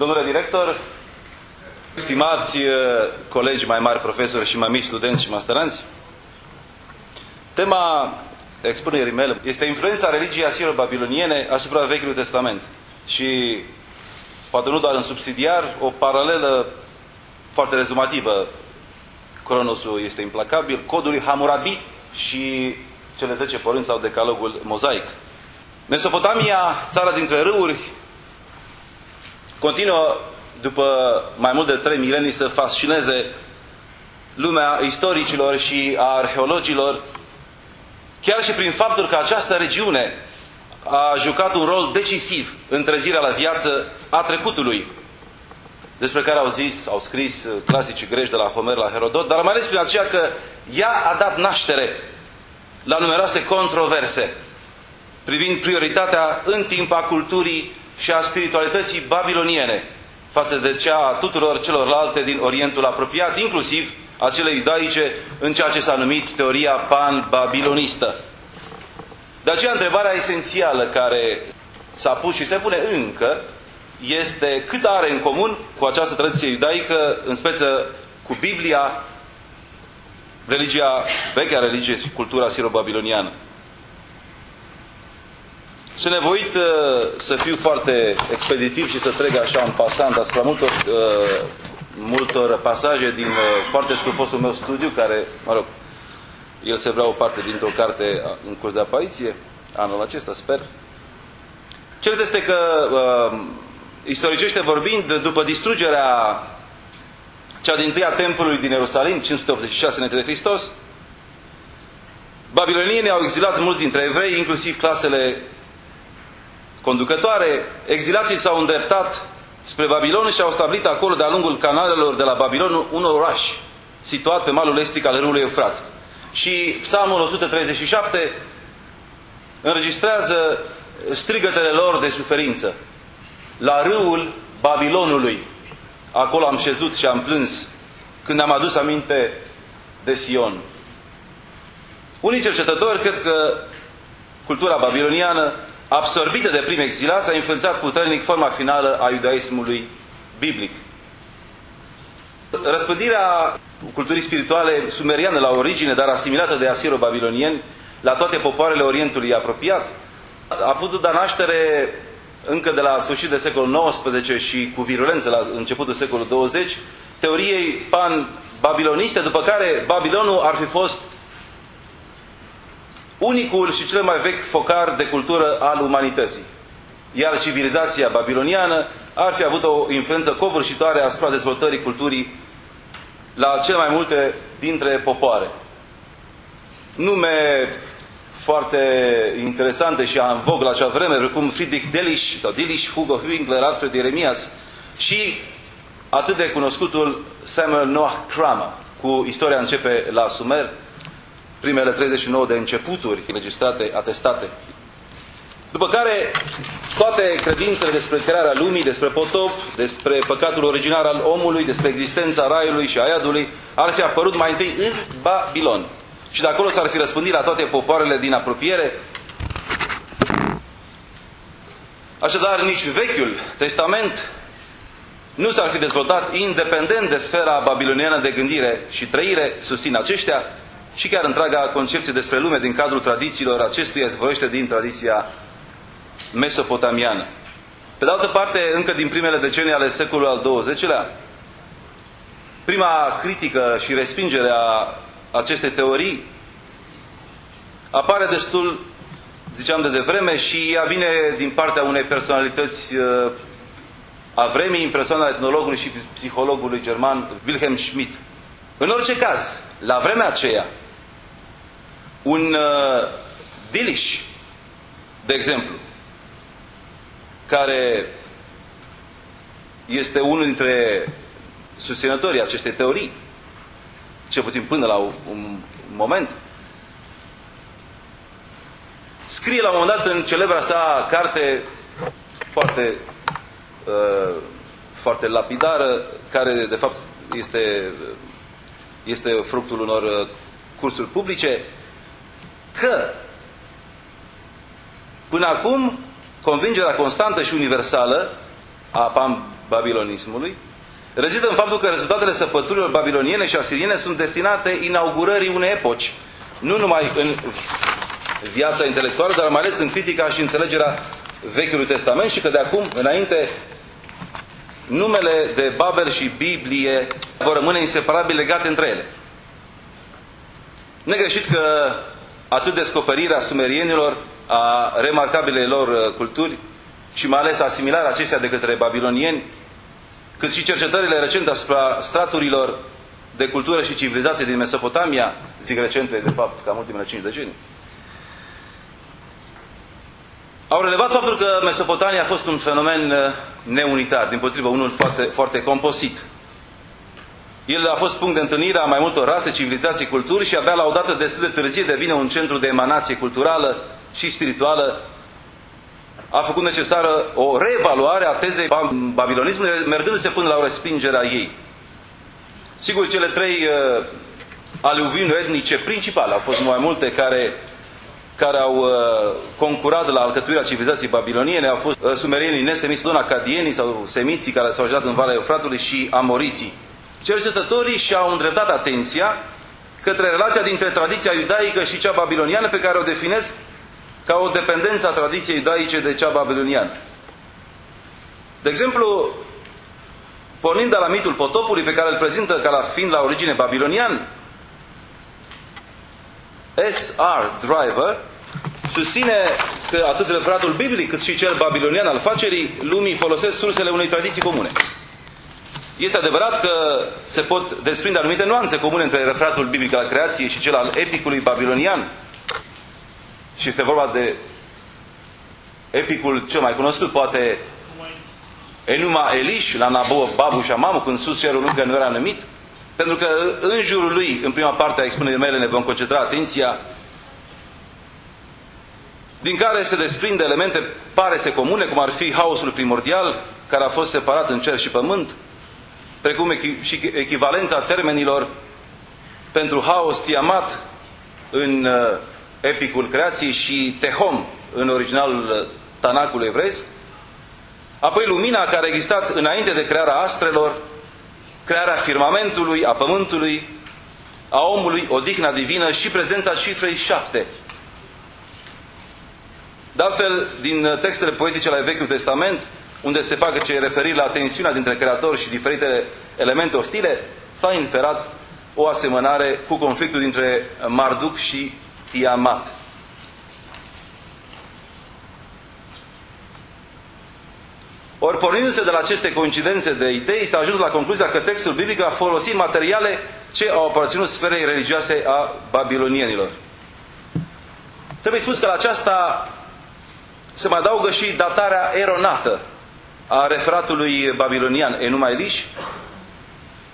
Domnule director, stimați uh, colegi mai mari, profesori și mai mici studenți și masteranți, tema expunerii mele este influența religiei asiro-babiloniene asupra Vechiului Testament. Și poate nu doar în subsidiar, o paralelă foarte rezumativă. Cronosul este implacabil, codul Hammurabi și cele 10 porunci sau decalogul mozaic. Mesopotamia, țara dintre râuri, continuă după mai mult de trei milenii să fascineze lumea istoricilor și a arheologilor, chiar și prin faptul că această regiune a jucat un rol decisiv în trezirea la viață a trecutului, despre care au zis, au scris clasicii greci de la Homer la Herodot, dar mai ales prin aceea că ea a dat naștere la numeroase controverse privind prioritatea în timp a culturii și a spiritualității babiloniene față de cea a tuturor celorlalte din Orientul apropiat, inclusiv a celei iudaice în ceea ce s-a numit teoria pan-babilonistă. De aceea întrebarea esențială care s-a pus și se pune încă este cât are în comun cu această tradiție iudaică, în speță cu Biblia, religia, vechea religie și cultura siro-babiloniană. Sunt nevoit uh, să fiu foarte expeditiv și să trec așa în pasant asupra multor, uh, multor pasaje din uh, foarte stufosul meu studiu, care, mă rog, el se vrea o parte dintr-o carte în curs de apariție, anul acesta, sper. Cert este că, uh, istoricește vorbind, după distrugerea cea din tâia templului din Ierusalim, 586 înainte de Hristos, babilonienii au exilat mulți dintre evrei, inclusiv clasele conducătoare. Exilații s-au îndreptat spre Babilon și au stabilit acolo, de-a lungul canalelor de la Babilon, un oraș situat pe malul estic al râului Eufrat. Și Psalmul 137 înregistrează strigătele lor de suferință. La râul Babilonului, acolo am șezut și am plâns când am adus aminte de Sion. Unii cercetători cred că cultura babiloniană, absorbită de primi exilați, a influențat puternic forma finală a iudaismului biblic. Răspândirea culturii spirituale sumeriane la origine, dar asimilată de asiro-babilonieni la toate popoarele Orientului apropiat, a putut da naștere încă de la sfârșit de secolul XIX și cu virulență la începutul secolului 20, teoriei pan-babiloniste, după care Babilonul ar fi fost unicul și cel mai vechi focar de cultură al umanității. Iar civilizația babiloniană ar fi avut o influență covârșitoare asupra dezvoltării culturii la cele mai multe dintre popoare. Nume foarte interesante și în vog la acea vreme, precum Friedrich Delisch, sau Delisch, Hugo Hüngler, Alfred Jeremias și atât de cunoscutul Samuel Noah Kramer, cu istoria începe la Sumer, primele 39 de începuturi înregistrate, atestate. După care toate credințele despre crearea lumii, despre potop, despre păcatul originar al omului, despre existența raiului și aiadului, ar fi apărut mai întâi în Babilon. Și de acolo s-ar fi răspândit la toate popoarele din apropiere. Așadar, nici Vechiul Testament nu s-ar fi dezvoltat independent de sfera babiloniană de gândire și trăire, susțin aceștia, și chiar întreaga concepție despre lume din cadrul tradițiilor acestuia se vorbește din tradiția mesopotamiană. Pe de altă parte, încă din primele decenii ale secolului al XX-lea, prima critică și respingere a acestei teorii apare destul, ziceam de devreme, și ea vine din partea unei personalități uh, a vremii, în persoana etnologului și psihologului german Wilhelm Schmidt. În orice caz, la vremea aceea, un uh, Dilish, de exemplu, care este unul dintre susținătorii acestei teorii, cel puțin până la un moment, scrie la un moment dat în celebra sa carte foarte, uh, foarte lapidară, care de fapt este, este fructul unor uh, cursuri publice, că până acum convingerea constantă și universală a babilonismului rezidă în faptul că rezultatele săpăturilor babiloniene și asiriene sunt destinate inaugurării unei epoci, nu numai în viața intelectuală, dar mai ales în critica și înțelegerea Vechiului Testament și că de acum înainte numele de Babel și Biblie vor rămâne inseparabil legate între ele. Negreșit că atât descoperirea sumerienilor a remarcabilei lor uh, culturi și mai ales asimilarea acestea de către babilonieni, cât și cercetările recente asupra straturilor de cultură și civilizație din Mesopotamia, zic recente, de fapt, cam ultimele 5 decenii, au relevat faptul că Mesopotamia a fost un fenomen uh, neunitar, din potrivă unul foarte, foarte composit. El a fost punct de întâlnire a mai multor rase, civilizații, culturi și abia la o dată destul de târzie devine un centru de emanație culturală și spirituală. A făcut necesară o reevaluare a tezei babilonismului, mergându-se până la o respingere a ei. Sigur, cele trei uh, aluviuni etnice principale, au fost mai multe care care au uh, concurat la alcătuirea civilizației babiloniene au fost uh, sumerienii nesemiți, acadienii sau semiții care s-au ajutat în Valea Eufratului și amoriții. Cercetătorii și-au îndreptat atenția către relația dintre tradiția iudaică și cea babiloniană pe care o definesc ca o dependență a tradiției iudaice de cea babiloniană. De exemplu, pornind de la mitul potopului pe care îl prezintă ca la fiind la origine babilonian, S.R. Driver susține că atât referatul biblic cât și cel babilonian al facerii lumii folosesc sursele unei tradiții comune. Este adevărat că se pot desprinde anumite nuanțe comune între referatul biblic al creației și cel al epicului babilonian. Și este vorba de epicul cel mai cunoscut, poate Enuma Elish, la Nabo, Babu și Amamu, când sus cerul încă nu era numit. Pentru că în jurul lui, în prima parte a expunerii mele, ne vom concentra atenția din care se desprinde elemente parese comune, cum ar fi haosul primordial, care a fost separat în cer și pământ, precum și echivalența termenilor pentru haos Tiamat în uh, epicul creației și Tehom în originalul uh, Tanacului evresc, apoi lumina care a existat înainte de crearea astrelor, crearea firmamentului, a pământului, a omului, odihna divină și prezența cifrei șapte. De altfel, din textele poetice ale Vechiul Testament, unde se facă ce referiri la tensiunea dintre creator și diferite elemente ostile, s-a inferat o asemănare cu conflictul dintre Marduk și Tiamat. Ori pornindu-se de la aceste coincidențe de idei, s-a ajuns la concluzia că textul biblic a folosit materiale ce au aparținut sferei religioase a babilonienilor. Trebuie spus că la aceasta se mai adaugă și datarea eronată a referatului babilonian Enuma Elish.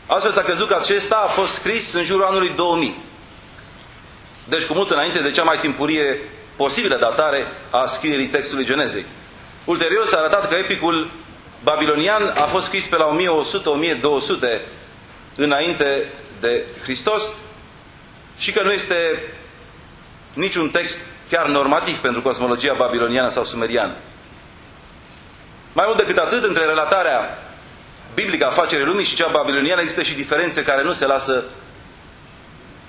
Astfel s-a crezut că acesta a fost scris în jurul anului 2000. Deci cu mult înainte de cea mai timpurie posibilă datare a scrierii textului Genezei. Ulterior s-a arătat că epicul babilonian a fost scris pe la 1100-1200 înainte de Hristos și că nu este niciun text chiar normativ pentru cosmologia babiloniană sau sumeriană. Mai mult decât atât, între relatarea biblică a facerii lumii și cea babiloniană există și diferențe care nu se lasă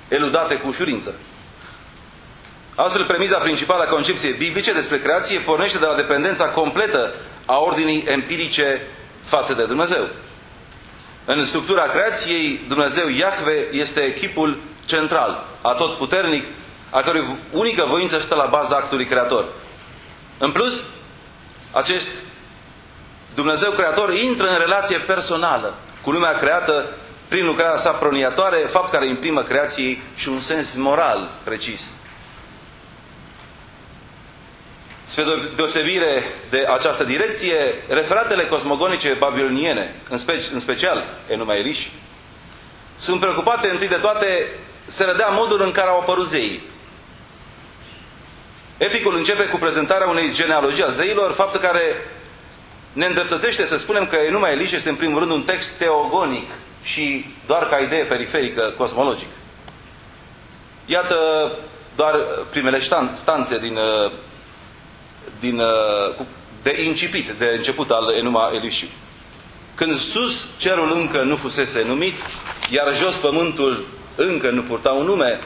eludate cu ușurință. Astfel, premiza principală a concepției biblice despre creație pornește de la dependența completă a ordinii empirice față de Dumnezeu. În structura creației, Dumnezeu Iahve este chipul central, atotputernic, a cărui unică voință stă la baza actului creator. În plus, acest Dumnezeu creator intră în relație personală cu lumea creată prin lucrarea sa proniatoare, fapt care imprimă creației și un sens moral precis. Spre deosebire de această direcție, referatele cosmogonice babiloniene, în, speci, în special Enuma Elish, sunt preocupate întâi de toate să redea modul în care au apărut zeii. Epicul începe cu prezentarea unei genealogii a zeilor, faptul care ne îndreptățește să spunem că Enuma Elish este în primul rând un text teogonic și doar ca idee periferică cosmologic. Iată doar primele stanțe din uh, din, uh, de incipit, de început al Enuma Elișiu. când sus cerul încă nu fusese numit, iar jos pământul încă nu purta un nume,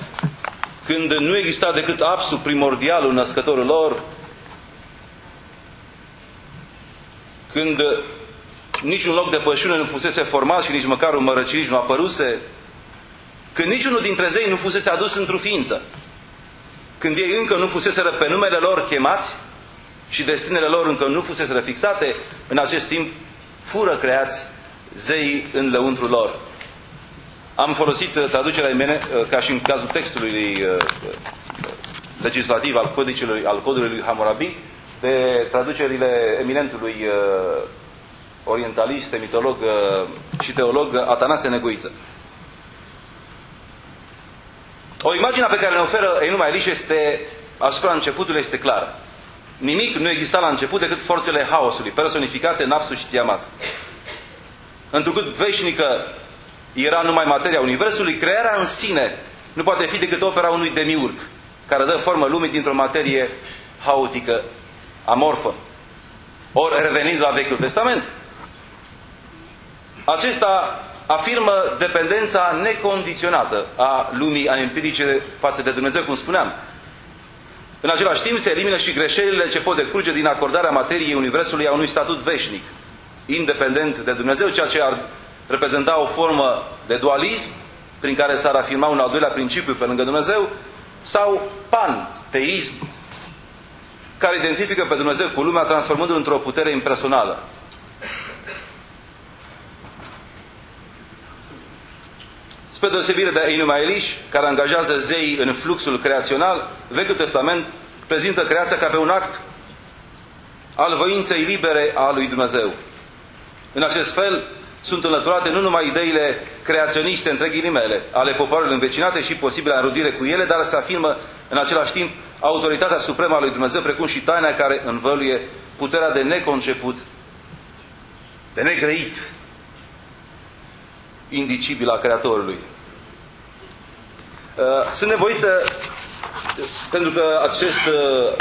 când nu exista decât absul primordialul născătorul lor, când niciun loc de pășune nu fusese format și nici măcar un mărăciriș nu apăruse, când niciunul dintre zei nu fusese adus într-o ființă, când ei încă nu fuseseră pe numele lor chemați și destinele lor încă nu fuseseră fixate, în acest timp fură creați zei în lăuntru lor. Am folosit uh, traducerea mele, uh, ca și în cazul textului uh, legislativ al codicului, al codului lui Hammurabi, de traducerile eminentului orientalist, mitolog și teolog Atanase Neguiță. O imagine pe care ne oferă Enuma Elish este, asupra începutului, este clară. Nimic nu exista la început decât forțele haosului, personificate în Apsu și Tiamat. Întrucât veșnică era numai materia Universului, crearea în sine nu poate fi decât opera unui demiurg, care dă formă lumii dintr-o materie haotică, amorfă. Ori revenind la Vechiul Testament, acesta afirmă dependența necondiționată a lumii a empirice față de Dumnezeu, cum spuneam. În același timp se elimină și greșelile ce pot decurge din acordarea materiei Universului a unui statut veșnic, independent de Dumnezeu, ceea ce ar reprezenta o formă de dualism prin care s-ar afirma un al doilea principiu pe lângă Dumnezeu, sau panteism, care identifică pe Dumnezeu cu lumea transformându-l într-o putere impersonală. Spre deosebire de Enuma Elish, care angajează zei în fluxul creațional, Vechiul Testament prezintă creația ca pe un act al voinței libere a lui Dumnezeu. În acest fel, sunt înlăturate nu numai ideile creaționiste, între ghilimele, ale popoarelor învecinate și posibilă înrudire cu ele, dar se afirmă în același timp autoritatea supremă a lui Dumnezeu, precum și taina care învăluie puterea de neconceput, de negreit, indicibil a Creatorului. Uh, sunt nevoit să, pentru că acest, uh,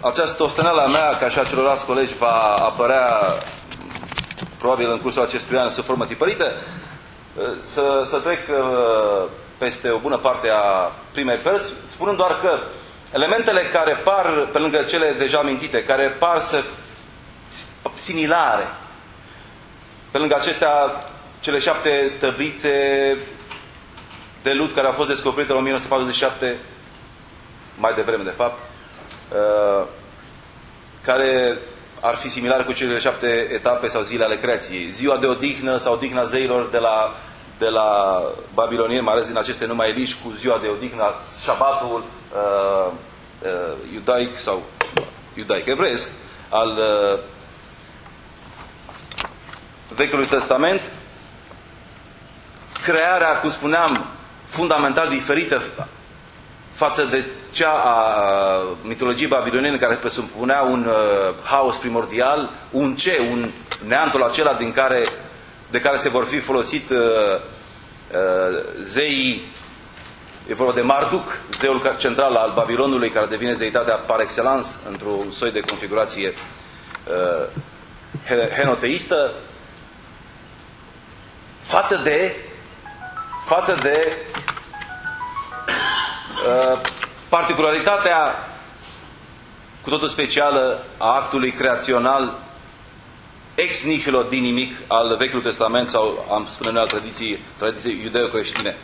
această ostenală a mea, ca și a celorlalți colegi, va apărea probabil în cursul acestui an sub formă tipărită, uh, să, să trec peste o bună parte a primei părți, spunând doar că elementele care par, pe lângă cele deja amintite, care par să similare, pe lângă acestea, cele șapte tăblițe de lut care au fost descoperite în 1947, mai devreme de fapt, uh, care ar fi similare cu cele șapte etape sau zile ale creației. Ziua de odihnă sau odihna zeilor de la, de la babilonieni, mai ales din aceste numai eliși, cu ziua de odihnă, șabatul uh, uh, iudaic sau iudaic evresc al uh, Vechiului Testament, crearea, cum spuneam, fundamental diferită față de cea a mitologiei babiloniene care presupunea un uh, haos primordial, un ce, un neantul acela din care, de care se vor fi folosit uh, uh, zeii, e vorba de Marduk, zeul central al Babilonului, care devine zeitatea par excellence într-un soi de configurație uh, henoteistă, față de față de uh, particularitatea cu totul specială a actului creațional ex nihilo din nimic al Vechiului Testament sau, am spune noi, al tradiției, tradiției iudeo-creștine.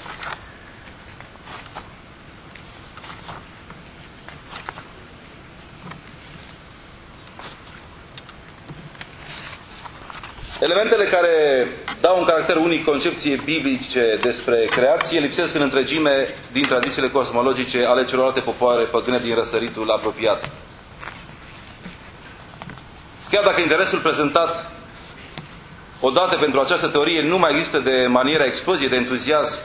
Elementele care dau un caracter unic concepție biblice despre creație lipsesc în întregime din tradițiile cosmologice ale celorlalte popoare păgâne din răsăritul apropiat. Chiar dacă interesul prezentat odată pentru această teorie nu mai există de maniera explozie de entuziasm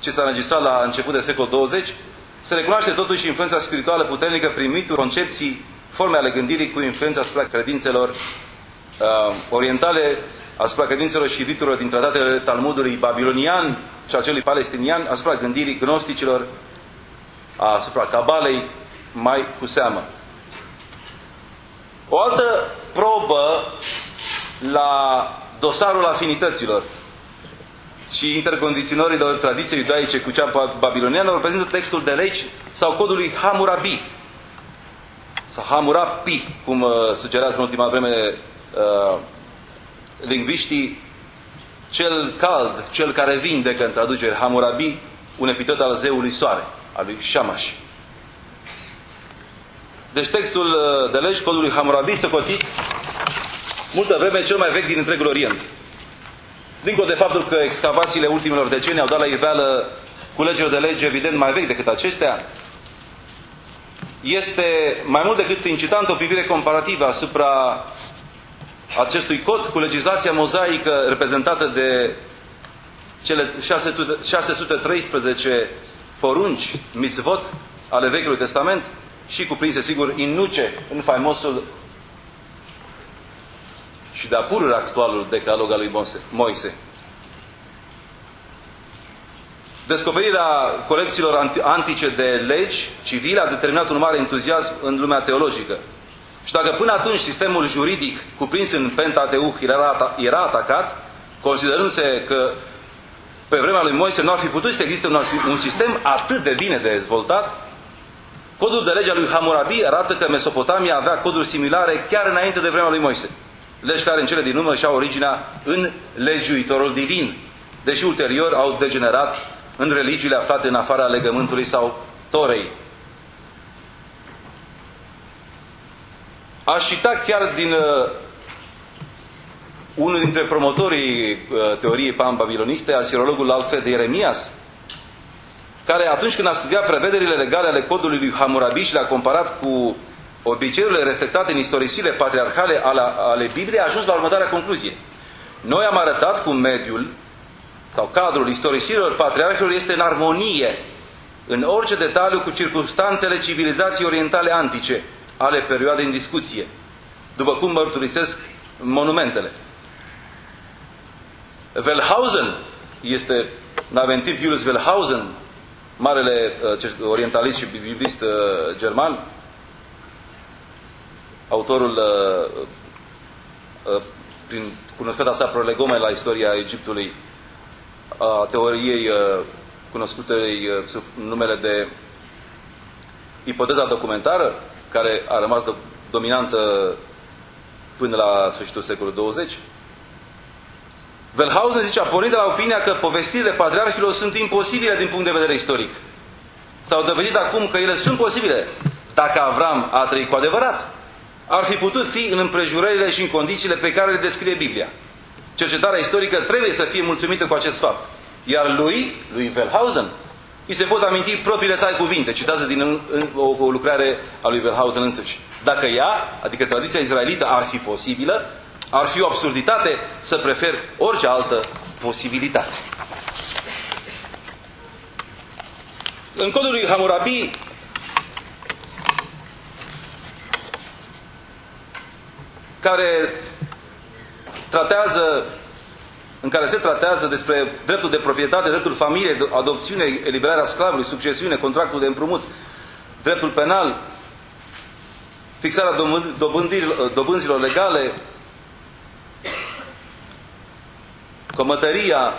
ce s-a înregistrat la început de secol 20, se recunoaște totuși influența spirituală puternică prin mituri, concepții, forme ale gândirii cu influența asupra credințelor uh, orientale asupra credințelor și riturilor din tratatele Talmudului babilonian și a celui palestinian, asupra gândirii gnosticilor, asupra cabalei, mai cu seamă. O altă probă la dosarul afinităților și intercondiționărilor tradiției iudaice cu cea babiloniană reprezintă textul de legi sau codul lui Hammurabi sau Hammurabi, cum uh, sugerează în ultima vreme uh, lingviștii, cel cald, cel care vindecă în traducere Hammurabi, un epitet al zeului soare, al lui Shamash. Deci textul uh, de legi, codul lui Hammurabi, cotit multă vreme cel mai vechi din întregul Orient. Dincolo de faptul că excavațiile ultimilor decenii au dat la iveală culegeri de lege evident mai vechi decât acestea, este mai mult decât incitant o privire comparativă asupra acestui cod cu legislația mozaică reprezentată de cele 600, 613 porunci, mitzvot, ale Vechiului Testament și cuprinse, sigur, în nuce, în faimosul și de apurul actualul decalog al lui Moise. Descoperirea colecțiilor antice de legi civile a determinat un mare entuziasm în lumea teologică. Și dacă până atunci sistemul juridic cuprins în Pentateuch era, era atacat, considerându-se că pe vremea lui Moise nu ar fi putut să existe un, un sistem atât de bine dezvoltat, codul de lege al lui Hammurabi arată că Mesopotamia avea coduri similare chiar înainte de vremea lui Moise. Legi care în cele din urmă și-au originea în legiuitorul divin, deși ulterior au degenerat în religiile aflate în afara legământului sau torei. Aș cita chiar din uh, unul dintre promotorii uh, teoriei pan-babiloniste, asirologul Alfred Ieremias, care atunci când a studiat prevederile legale ale codului lui Hammurabi și le-a comparat cu obiceiurile reflectate în istorisiile patriarhale ale, ale Bibliei, a ajuns la următoarea concluzie. Noi am arătat cum mediul sau cadrul istorisirilor patriarhilor este în armonie în orice detaliu cu circunstanțele civilizației orientale antice ale perioadei în discuție, după cum mărturisesc monumentele. Wellhausen este Naventiv Julius Wellhausen, marele uh, orientalist și biblist uh, german, autorul uh, uh, prin cunoscuta sa prolegome la istoria Egiptului a teoriei uh, cunoscute uh, sub numele de ipoteza documentară, care a rămas do dominantă până la sfârșitul secolului 20. Wellhausen zice, a pornit de la opinia că povestirile patriarhilor sunt imposibile din punct de vedere istoric. S-au dovedit acum că ele sunt posibile dacă Avram a trăit cu adevărat. Ar fi putut fi în împrejurările și în condițiile pe care le descrie Biblia. Cercetarea istorică trebuie să fie mulțumită cu acest fapt. Iar lui, lui Wellhausen, îi se pot aminti propriile sale cuvinte, citează din în, în, o, o lucrare a lui Wellhausen însăși. Dacă ea, adică tradiția izraelită, ar fi posibilă, ar fi o absurditate să prefer orice altă posibilitate. În codul lui Hammurabi care tratează în care se tratează despre dreptul de proprietate, dreptul familiei, adopțiune, eliberarea sclavului, succesiune, contractul de împrumut, dreptul penal, fixarea dobânzilor legale, comătăria,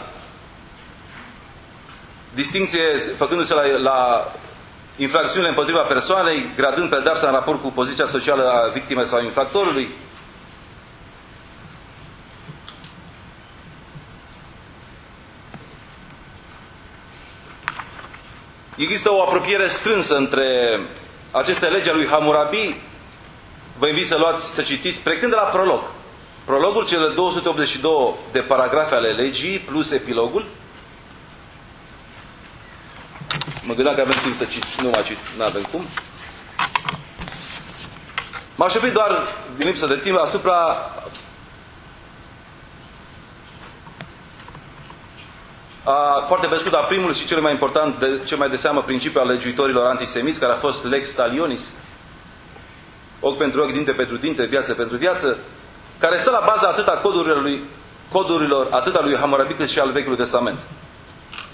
distinție făcându-se la, la infracțiunile împotriva persoanei, gradând pedepsa în raport cu poziția socială a victimei sau infractorului, Există o apropiere strânsă între aceste legi ale lui Hammurabi. Vă invit să luați, să citiți, plecând de la prolog. Prologul, cele 282 de paragrafe ale legii, plus epilogul. Mă gândeam că avem timp să citi, nu mai citi, nu avem cum. M-aș doar, din lipsă de timp, asupra A, foarte pe scurt, a primul și cel mai important, de, cel mai de seamă principiu al legiuitorilor antisemiți, care a fost lex talionis, ochi pentru ochi, dinte pentru dinte, viață pentru viață, care stă la baza atât a codurilor, lui, codurilor atât a lui Hammurabi cât și al Vechiului Testament.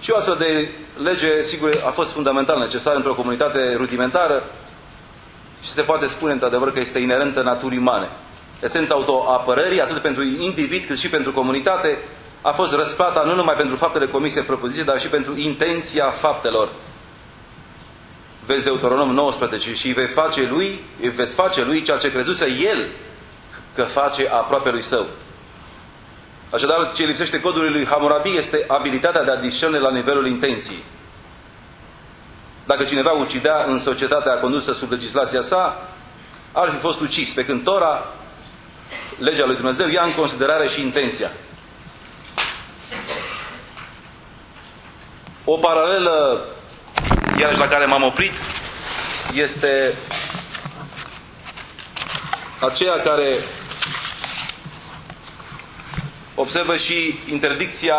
Și o astfel de lege, sigur, a fost fundamental necesară într-o comunitate rudimentară și se poate spune într-adevăr că este inerentă naturii umane. esența autoapărării, atât pentru individ cât și pentru comunitate, a fost răsplata nu numai pentru faptele comise propoziție, dar și pentru intenția faptelor. Vezi Deuteronom 19 și vei face lui, veți face lui ceea ce crezuse el că face aproape lui său. Așadar, ce lipsește codului lui Hammurabi este abilitatea de a discerne la nivelul intenției. Dacă cineva ucidea în societatea condusă sub legislația sa, ar fi fost ucis, pe când Tora, legea lui Dumnezeu, ia în considerare și intenția. O paralelă, iarăși la care m-am oprit, este aceea care observă și interdicția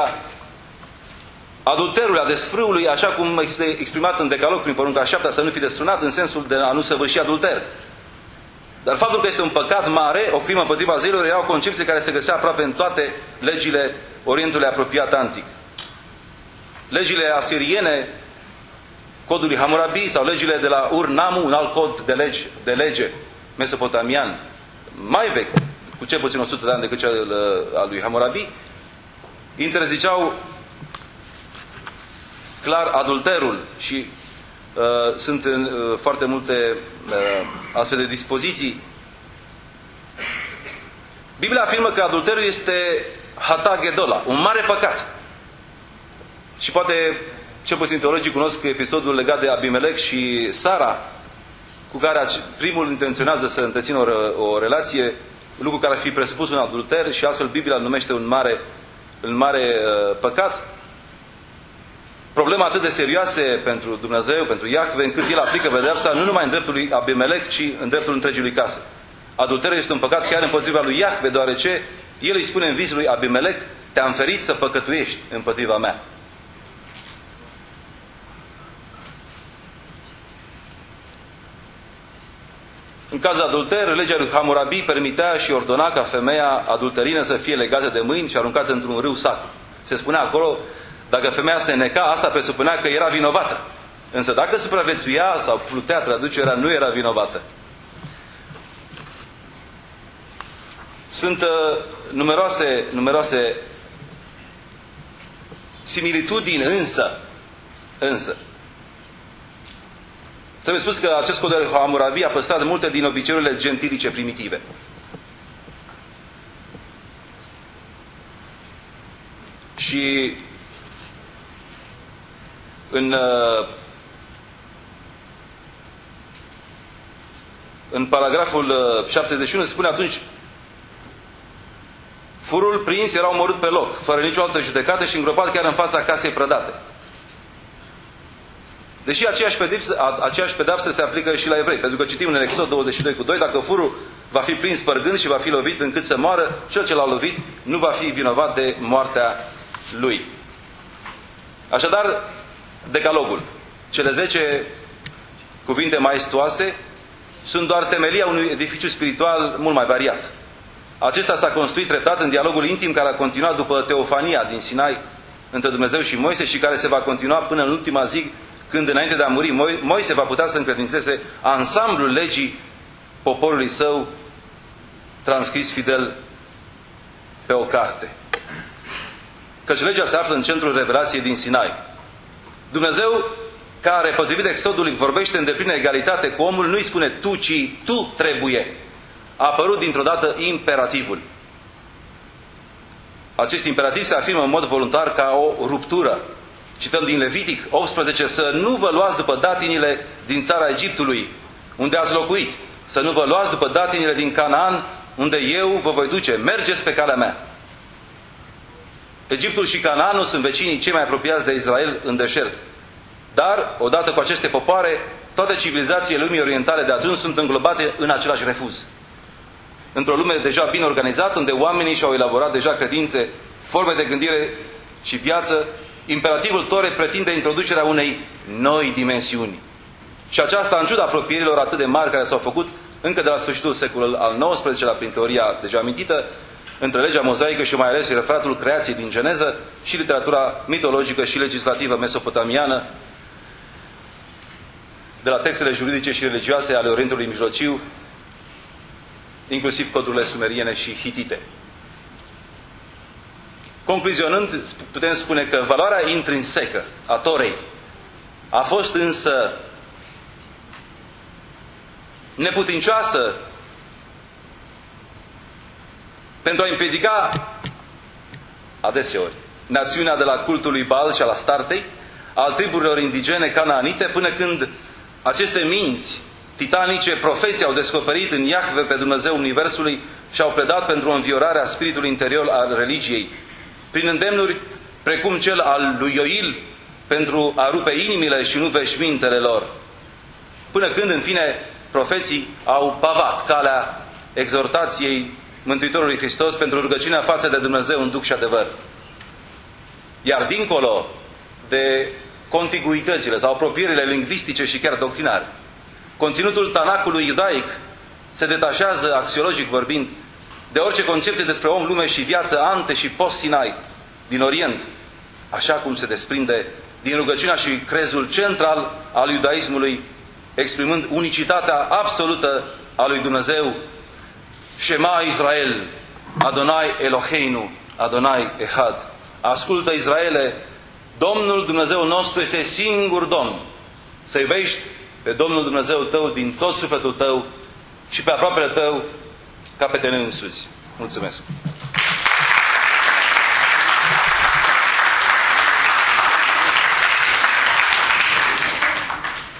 adulterului, a desfrâului, așa cum este exprimat în decalog prin porunca 7 să nu fi desfrânat în sensul de a nu săvârși adulter. Dar faptul că este un păcat mare, o crimă împotriva zilelor, era o concepție care se găsea aproape în toate legile Orientului apropiat antic. Legile asiriene, codul Hammurabi sau legile de la Ur-Namu, un alt cod de, lege, de lege mesopotamian, mai vechi, cu cel puțin 100 de ani decât cel uh, al lui Hammurabi, interziceau clar adulterul și uh, sunt în, uh, foarte multe uh, astfel de dispoziții. Biblia afirmă că adulterul este hatagedola, un mare păcat. Și poate, cel puțin teologii cunosc episodul legat de Abimelec și Sara, cu care primul intenționează să întrețină o, o relație, lucru care ar fi presupus un adulter și astfel Biblia îl numește un mare, un mare uh, păcat. Problema atât de serioase pentru Dumnezeu, pentru Iahve, încât El aplică pedeapsa nu numai în dreptul lui Abimelec, ci în dreptul întregii lui casă. Adulterul este un păcat chiar împotriva lui Iahve, deoarece El îi spune în visul lui Abimelec, te-am ferit să păcătuiești împotriva mea. În caz de adulter, legea lui Hammurabi permitea și ordona ca femeia adulterină să fie legată de mâini și aruncată într-un râu sacru. Se spunea acolo, dacă femeia se neca, asta presupunea că era vinovată. Însă dacă supraviețuia sau plutea traducerea, nu era vinovată. Sunt uh, numeroase, numeroase similitudini însă, însă, Trebuie spus că acest cod de Hammurabi a păstrat multe din obiceiurile gentilice primitive. Și în, uh, în paragraful 71 uh, se spune atunci Furul prins era omorât pe loc, fără nicio altă judecată și îngropat chiar în fața casei prădate. Deși aceeași pedepsă, aceeași pedepsă se aplică și la evrei. Pentru că citim în Exod 22 cu 2, dacă furul va fi prins părgând și va fi lovit încât să moară, cel ce l-a lovit nu va fi vinovat de moartea lui. Așadar, decalogul. Cele 10 cuvinte maestoase sunt doar temelia unui edificiu spiritual mult mai variat. Acesta s-a construit treptat în dialogul intim care a continuat după teofania din Sinai între Dumnezeu și Moise și care se va continua până în ultima zi când înainte de a muri Moise va putea să încredințeze ansamblul legii poporului său transcris fidel pe o carte. Căci legea se află în centrul revelației din Sinai. Dumnezeu, care, potrivit exodului, vorbește în deplină egalitate cu omul, nu-i spune tu, ci tu trebuie. A apărut dintr-o dată imperativul. Acest imperativ se afirmă în mod voluntar ca o ruptură cităm din Levitic 18, să nu vă luați după datinile din țara Egiptului, unde ați locuit, să nu vă luați după datinile din Canaan, unde eu vă voi duce, mergeți pe calea mea. Egiptul și Canaanul sunt vecinii cei mai apropiați de Israel în deșert. Dar, odată cu aceste popoare, toate civilizațiile lumii orientale de atunci sunt înglobate în același refuz. Într-o lume deja bine organizată, unde oamenii și-au elaborat deja credințe, forme de gândire și viață imperativul Tore pretinde introducerea unei noi dimensiuni. Și aceasta în ciuda apropierilor atât de mari care s-au făcut încă de la sfârșitul secolului al XIX-lea prin teoria deja amintită, între legea mozaică și mai ales referatul creației din Geneză și literatura mitologică și legislativă mesopotamiană, de la textele juridice și religioase ale Orientului Mijlociu, inclusiv codurile sumeriene și hitite. Concluzionând, putem spune că valoarea intrinsecă a Torei a fost însă neputincioasă pentru a împiedica adeseori națiunea de la cultul lui Baal și a la Startei, al triburilor indigene canaanite, până când aceste minți titanice profeții au descoperit în Iahve pe Dumnezeu Universului și au pledat pentru înviorarea spiritului interior al religiei, prin îndemnuri precum cel al lui Ioil pentru a rupe inimile și nu veșmintele lor. Până când, în fine, profeții au pavat calea exhortației Mântuitorului Hristos pentru rugăciunea față de Dumnezeu în duc și adevăr. Iar dincolo de contiguitățile sau apropierile lingvistice și chiar doctrinare, conținutul Tanacului iudaic se detașează, axiologic vorbind, de orice concepție despre om, lume și viață ante și post-Sinai din Orient, așa cum se desprinde din rugăciunea și crezul central al iudaismului, exprimând unicitatea absolută a lui Dumnezeu Shema Israel, Adonai Eloheinu, Adonai Ehad. Ascultă Israele, Domnul Dumnezeu nostru este singur Domn. Să iubești pe Domnul Dumnezeu tău din tot sufletul tău și pe aproapele tău ca pe tine însuți. Mulțumesc!